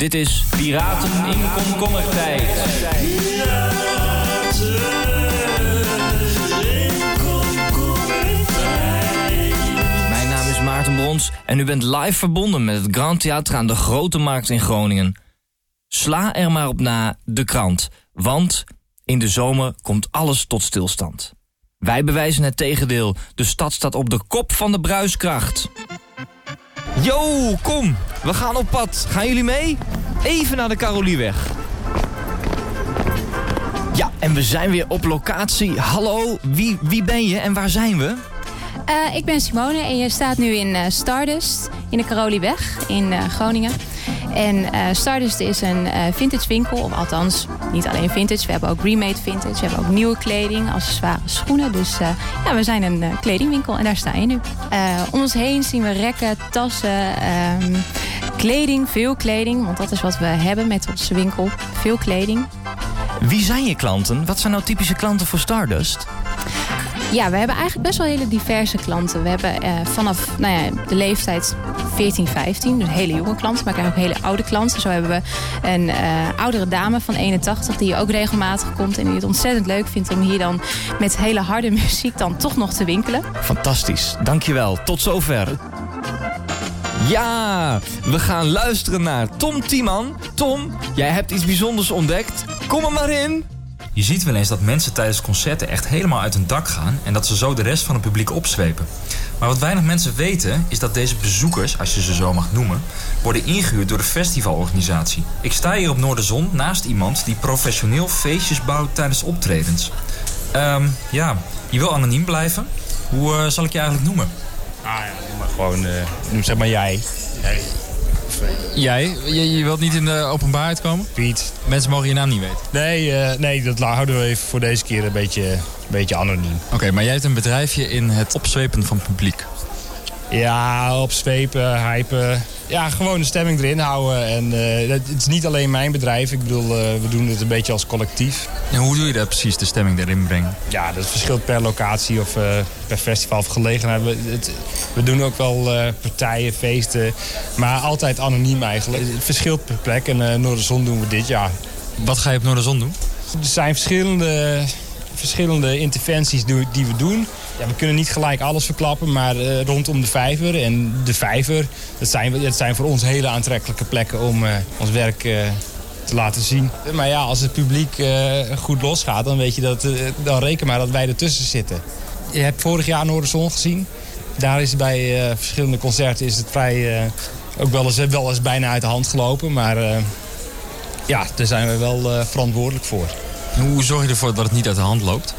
Dit is Piraten in komkommertijd. Mijn naam is Maarten Brons en u bent live verbonden met het Grand Theater aan de Grote Markt in Groningen. Sla er maar op na de krant, want in de zomer komt alles tot stilstand. Wij bewijzen het tegendeel. De stad staat op de kop van de bruiskracht. Yo, kom, we gaan op pad. Gaan jullie mee? Even naar de Carolieweg. Ja, en we zijn weer op locatie. Hallo, wie, wie ben je en waar zijn we? Uh, ik ben Simone en je staat nu in uh, Stardust in de Carolieweg in uh, Groningen. En Stardust is een vintage winkel, of althans niet alleen vintage. We hebben ook remade vintage, we hebben ook nieuwe kleding, accessoires, schoenen. Dus ja, we zijn een kledingwinkel en daar sta je nu. om ons heen zien we rekken, tassen, um, kleding, veel kleding. Want dat is wat we hebben met onze winkel, veel kleding. Wie zijn je klanten? Wat zijn nou typische klanten voor Stardust? Ja, we hebben eigenlijk best wel hele diverse klanten. We hebben uh, vanaf nou ja, de leeftijd 14, 15, dus hele jonge klanten, maar ook hele oude klanten. Zo hebben we een uh, oudere dame van 81 die ook regelmatig komt en die het ontzettend leuk vindt om hier dan met hele harde muziek dan toch nog te winkelen. Fantastisch, dankjewel. Tot zover. Ja, we gaan luisteren naar Tom Tiemann. Tom, jij hebt iets bijzonders ontdekt. Kom er maar in. Je ziet wel eens dat mensen tijdens concerten echt helemaal uit hun dak gaan en dat ze zo de rest van het publiek opzwepen. Maar wat weinig mensen weten is dat deze bezoekers, als je ze zo mag noemen, worden ingehuurd door de festivalorganisatie. Ik sta hier op Noorderzon naast iemand die professioneel feestjes bouwt tijdens optredens. Um, ja, je wil anoniem blijven. Hoe uh, zal ik je eigenlijk noemen? Ah ja, noem maar gewoon, uh, noem zeg maar jij. jij. Jij? Je, je, wilt niet in de openbaarheid komen? Piet. Mensen mogen je naam niet weten? Nee, uh, nee dat houden we even voor deze keer een beetje, een beetje anoniem. Oké, okay, maar jij hebt een bedrijfje in het opzwepen van publiek. Ja, opzwepen, hypen. Ja, gewoon de stemming erin houden. En uh, het is niet alleen mijn bedrijf. Ik bedoel, uh, we doen het een beetje als collectief. En hoe doe je dat precies, de stemming erin brengen? Ja, dat verschilt per locatie of uh, per festival of gelegenheid. We, het, we doen ook wel partijen, feesten. Maar altijd anoniem eigenlijk. Het verschilt per plek. En uh, Noorderzon doen we dit jaar. Wat ga je op Noorderzon doen? Er zijn verschillende verschillende interventies die we doen. Ja, we kunnen niet gelijk alles verklappen, maar uh, rondom de vijver. En de vijver, dat zijn, zijn voor ons hele aantrekkelijke plekken om uh, ons werk uh, te laten zien. Maar ja, als het publiek goed losgaat, dan weet je dat, dan reken maar dat wij ertussen zitten. Je hebt vorig jaar Noorderzon gezien. Daar is bij verschillende concerten is het vrij, ook wel eens, wel eens bijna uit de hand gelopen. Maar ja, daar zijn we wel verantwoordelijk voor. Hoe zorg je ervoor dat het niet uit de hand loopt?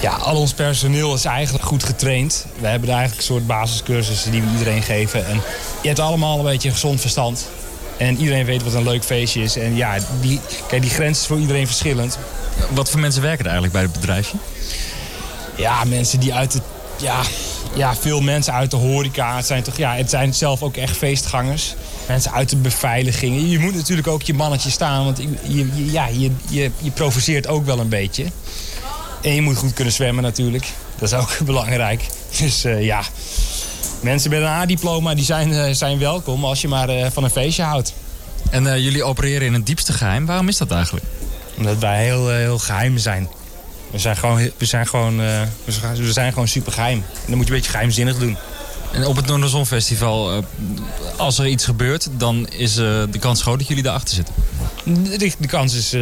Ja, al ons personeel is eigenlijk goed getraind. We hebben eigenlijk een soort basiscursussen die we iedereen geven. En je hebt allemaal een beetje gezond verstand. En iedereen weet wat een leuk feestje is. En ja, die, kijk, die grens is voor iedereen verschillend. Wat voor mensen werken er eigenlijk bij het bedrijfje? Ja, mensen die uit de... Ja, ja, veel mensen uit de horeca. Het zijn, toch, ja, het zijn zelf ook echt feestgangers. Mensen uit de beveiliging. Je moet natuurlijk ook je mannetje staan, want je, je, ja, je, je, je provoceert ook wel een beetje. En je moet goed kunnen zwemmen natuurlijk. Dat is ook belangrijk. Dus uh, ja, mensen met een A-diploma die zijn, uh, zijn welkom als je maar uh, van een feestje houdt. En jullie opereren in het diepste geheim. Waarom is dat eigenlijk? Omdat wij heel, heel geheim zijn. We zijn gewoon, we zijn gewoon, we zijn gewoon super geheim. En dan moet je een beetje geheimzinnig doen. En op het Noorderzon-festival, als er iets gebeurt, dan is de kans groot dat jullie daarachter zitten? De, de kans is,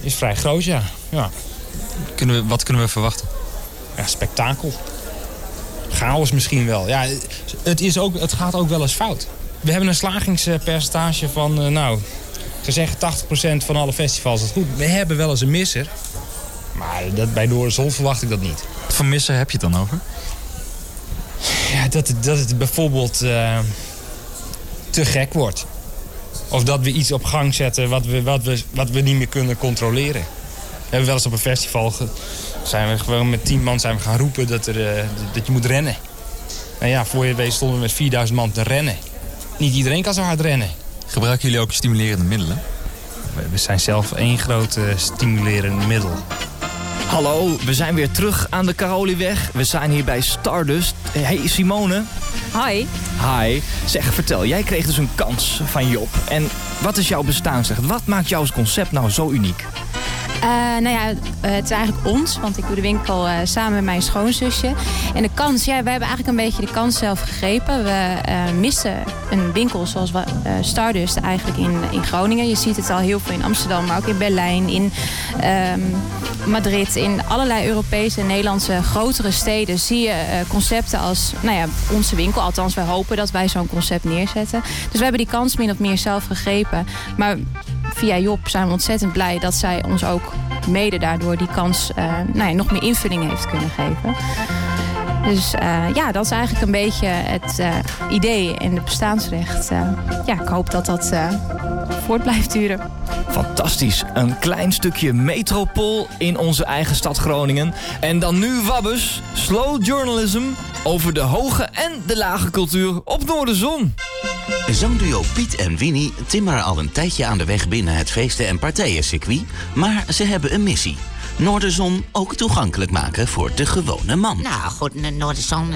is vrij groot, ja. ja. Kunnen we, wat kunnen we verwachten? Ja, spektakel. Chaos misschien wel. Ja, het, is ook, het gaat ook wel eens fout. We hebben een slagingspercentage van, nou, ze zeggen 80% van alle festivals. Dat goed. We hebben wel eens een misser. Maar dat, bij Noorderzon verwacht ik dat niet. Wat voor misser heb je het dan over? Ja, dat, het, dat het bijvoorbeeld uh, te gek wordt. Of dat we iets op gang zetten wat we, wat we, wat we niet meer kunnen controleren. We hebben wel eens op een festival... zijn we gewoon met tien man zijn we gaan roepen dat, er, uh, dat je moet rennen. En ja, voor je weet stonden we met 4000 man te rennen. Niet iedereen kan zo hard rennen. Gebruiken jullie ook stimulerende middelen? We zijn zelf één groot uh, stimulerend middel. Hallo, we zijn weer terug aan de Carolieweg. We zijn hier bij Stardust. Hey Simone. Hi. Hi. Zeg, vertel, jij kreeg dus een kans van Job. En Wat is jouw bestaansrecht? Wat maakt jouw concept nou zo uniek? Uh, nou ja, het is eigenlijk ons, want ik doe de winkel uh, samen met mijn schoonzusje. En de kans, ja, wij hebben eigenlijk een beetje de kans zelf gegrepen. We missen een winkel zoals Stardust eigenlijk in, in Groningen. Je ziet het al heel veel in Amsterdam, maar ook in Berlijn, in um, Madrid. In allerlei Europese en Nederlandse grotere steden zie je concepten als nou ja, onze winkel. Althans, wij hopen dat wij zo'n concept neerzetten. Dus we hebben die kans min of meer zelf gegrepen. Maar via Job zijn we ontzettend blij dat zij ons ook mede daardoor die kans uh, nou ja, nog meer invulling heeft kunnen geven. Dus uh, ja, dat is eigenlijk een beetje het uh, idee en het bestaansrecht. ja, ik hoop dat dat voort blijft duren. Fantastisch. Een klein stukje metropool in onze eigen stad Groningen. En dan nu Wabbes, slow journalism over de hoge en de lage cultuur op Noorderzon. Zangduo Piet en Winnie timmeren al een tijdje aan de weg binnen het feesten- en partijencircuit, maar ze hebben een missie. Noorderzon ook toegankelijk maken voor de gewone man. Nou goed, Noorderzon,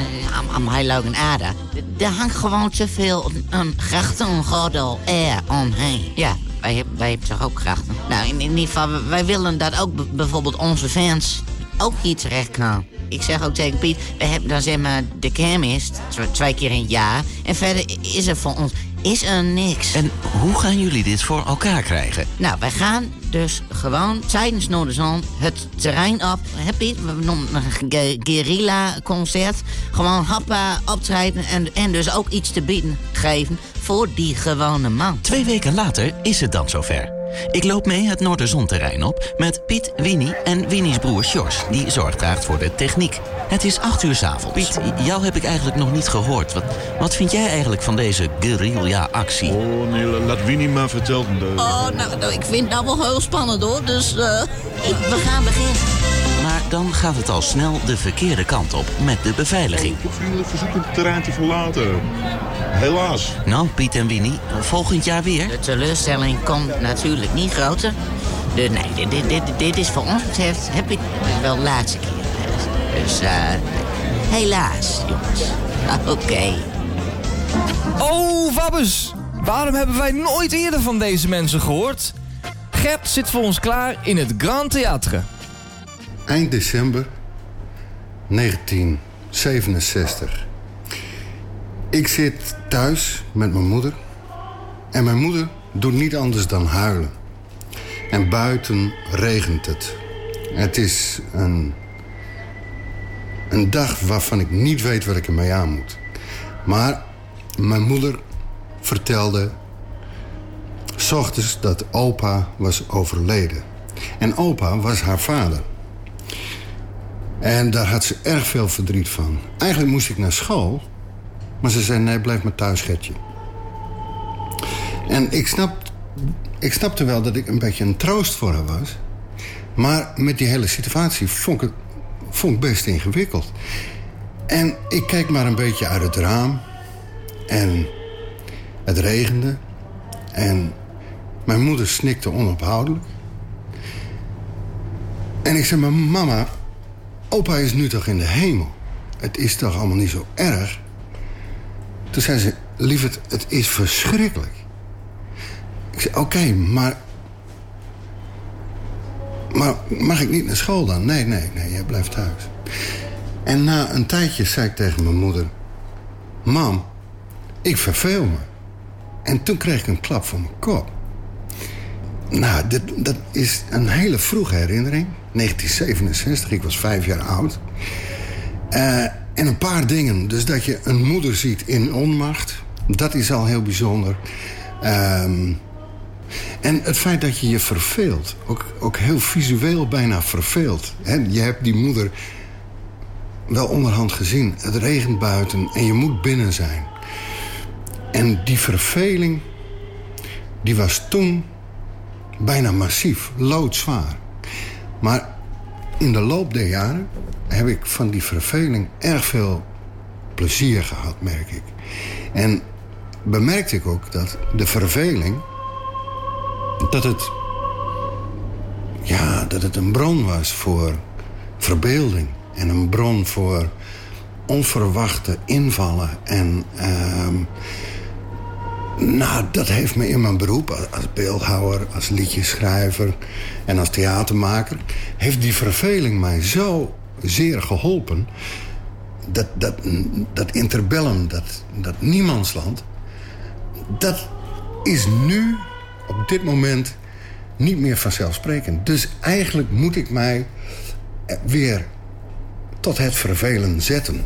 allemaal heel leuk en aardig. Er hangt gewoon te veel een grachtengordel er omheen. Ja, wij, wij hebben toch ook grachten? Nou, in, in ieder geval, wij willen dat ook bijvoorbeeld onze fans ook hier terecht kan. Ik zeg ook tegen Piet, we hebben dan zeg maar de kermis twee keer in het jaar. En verder is er voor ons is er niks. En hoe gaan jullie dit voor elkaar krijgen? Nou, wij gaan dus gewoon tijdens Noorderzon het terrein op. Heb je We noemen een guerrilla-concert. Gewoon happa optreden en, en dus ook iets te bieden geven voor die gewone man. Twee weken later is het dan zover. Ik loop mee het Noorderzonterrein op met Piet, Winnie en Winnie's broer Sjors, die zorg draagt voor de techniek. Het is acht uur s'avonds. Piet, jou heb ik eigenlijk nog niet gehoord. Wat, wat vind jij eigenlijk van deze guerrilla-actie? Oh nee, laat Winnie maar vertellen. Oh, nou, nou, ik vind het nou wel heel spannend hoor, dus uh, we gaan beginnen. Dan gaat het al snel de verkeerde kant op met de beveiliging. Ik heb jullie verzoek het terrein te verlaten. Helaas. Nou, Piet en Winnie, volgend jaar weer? De teleurstelling komt natuurlijk niet groter. De, nee, dit, dit, dit, is voor ons betreft heb ik wel de laatste keer. Dus uh, helaas, jongens. Oké. Okay. Oh, Wabbes! Waarom hebben wij nooit eerder van deze mensen gehoord? Gert zit voor ons klaar in het Grand Theatre. Eind december 1967. Ik zit thuis met mijn moeder. En mijn moeder doet niet anders dan huilen. En buiten regent het. Het is een, een dag waarvan ik niet weet wat ik ermee aan moet. Maar mijn moeder vertelde... S ochtends dat opa was overleden. En opa was haar vader. En daar had ze erg veel verdriet van. Eigenlijk moest ik naar school... Maar ze zei, nee, blijf maar thuis, Gertje. En ik, snap, ik snapte wel dat ik een beetje een troost voor haar was. Maar met die hele situatie vond ik het vond best ingewikkeld. En ik keek maar een beetje uit het raam. En het regende. En mijn moeder snikte onophoudelijk. En ik zei, maar mama, opa is nu toch in de hemel? Het is toch allemaal niet zo erg? Toen zei ze, lieverd, het is verschrikkelijk. Ik zei, oké, maar... Maar mag ik niet naar school dan? Nee, nee, nee, jij blijft thuis. En na een tijdje zei ik tegen mijn moeder... Mam, ik verveel me. En toen kreeg ik een klap voor mijn kop. Nou, dit, dat is een hele vroege herinnering. 1967, ik was vijf jaar oud. Uh, en een paar dingen. Dus dat je een moeder ziet in onmacht. Dat is al heel bijzonder. Um, en het feit dat je je verveelt. Ook, ook heel visueel bijna verveelt. Je hebt die moeder wel onderhand gezien. Het regent buiten en je moet binnen zijn. En die verveling... die was toen bijna massief, loodzwaar. Maar in de loop der jaren heb ik van die verveling erg veel plezier gehad, merk ik. En bemerkte ik ook dat de verveling... dat het, ja, dat het een bron was voor verbeelding... en een bron voor onverwachte invallen en... Uh, Nou, dat heeft me in mijn beroep als- beeldhouwer, als liedjeschrijver en als theatermaker... heeft die verveling mij zo zeer geholpen... dat, dat, dat interbellum, dat, dat niemandsland... dat is nu, op dit moment, niet meer vanzelfsprekend. Dus eigenlijk moet ik mij weer tot het vervelen zetten.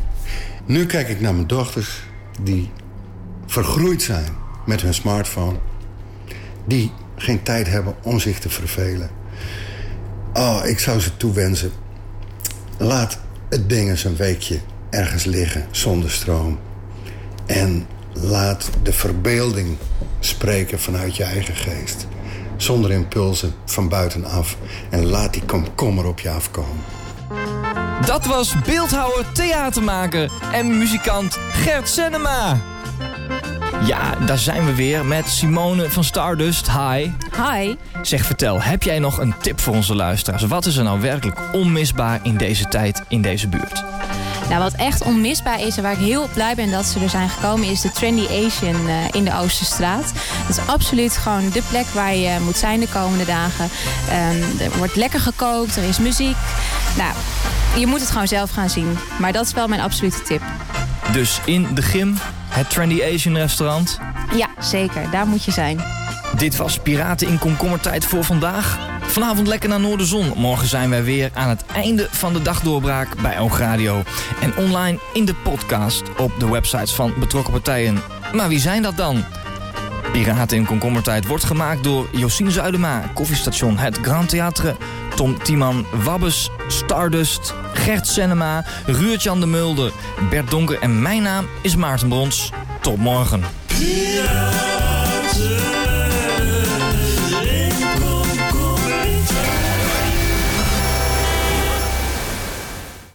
Nu kijk ik naar mijn dochters die vergroeid zijn met hun smartphone. Die geen tijd hebben om zich te vervelen. Oh, ik zou ze toewensen. Laat het ding eens een weekje ergens liggen zonder stroom. En laat de verbeelding spreken vanuit je eigen geest. Zonder impulsen van buitenaf. En laat die komkommer op je afkomen. Dat was beeldhouwer, theatermaker en muzikant Gert Senema. Ja, daar zijn we weer met Simone van Stardust. Hi. Hi. Zeg, vertel, heb jij nog een tip voor onze luisteraars? Wat is er nou werkelijk onmisbaar in deze tijd, in deze buurt? Nou, wat echt onmisbaar is en waar ik heel blij ben dat ze er zijn gekomen... is de Trendy Asian eh, in de Oosterstraat. Dat is absoluut gewoon de plek waar je moet zijn de komende dagen. Ehm, er wordt lekker gekookt, er is muziek. Nou, je moet het gewoon zelf gaan zien. Maar dat is wel mijn absolute tip. Dus in de gym, het Trendy Asian restaurant. Ja, zeker. Daar moet je zijn. Dit was Piraten in Komkommertijd voor vandaag. Vanavond lekker naar Noorderzon. Morgen zijn wij weer aan het einde van de dagdoorbraak bij Oog Radio. En online in de podcast op de websites van betrokken partijen. Maar wie zijn dat dan? Piraten in Komkommertijd wordt gemaakt door Josien Zuidema, Koffiestation Het Grand Theatre, Tom Tiemann, Wabbes, Stardust, Gert Senema, Ruurtjan de Mulder, Bert Donker en mijn naam is Maarten Brons. Tot morgen.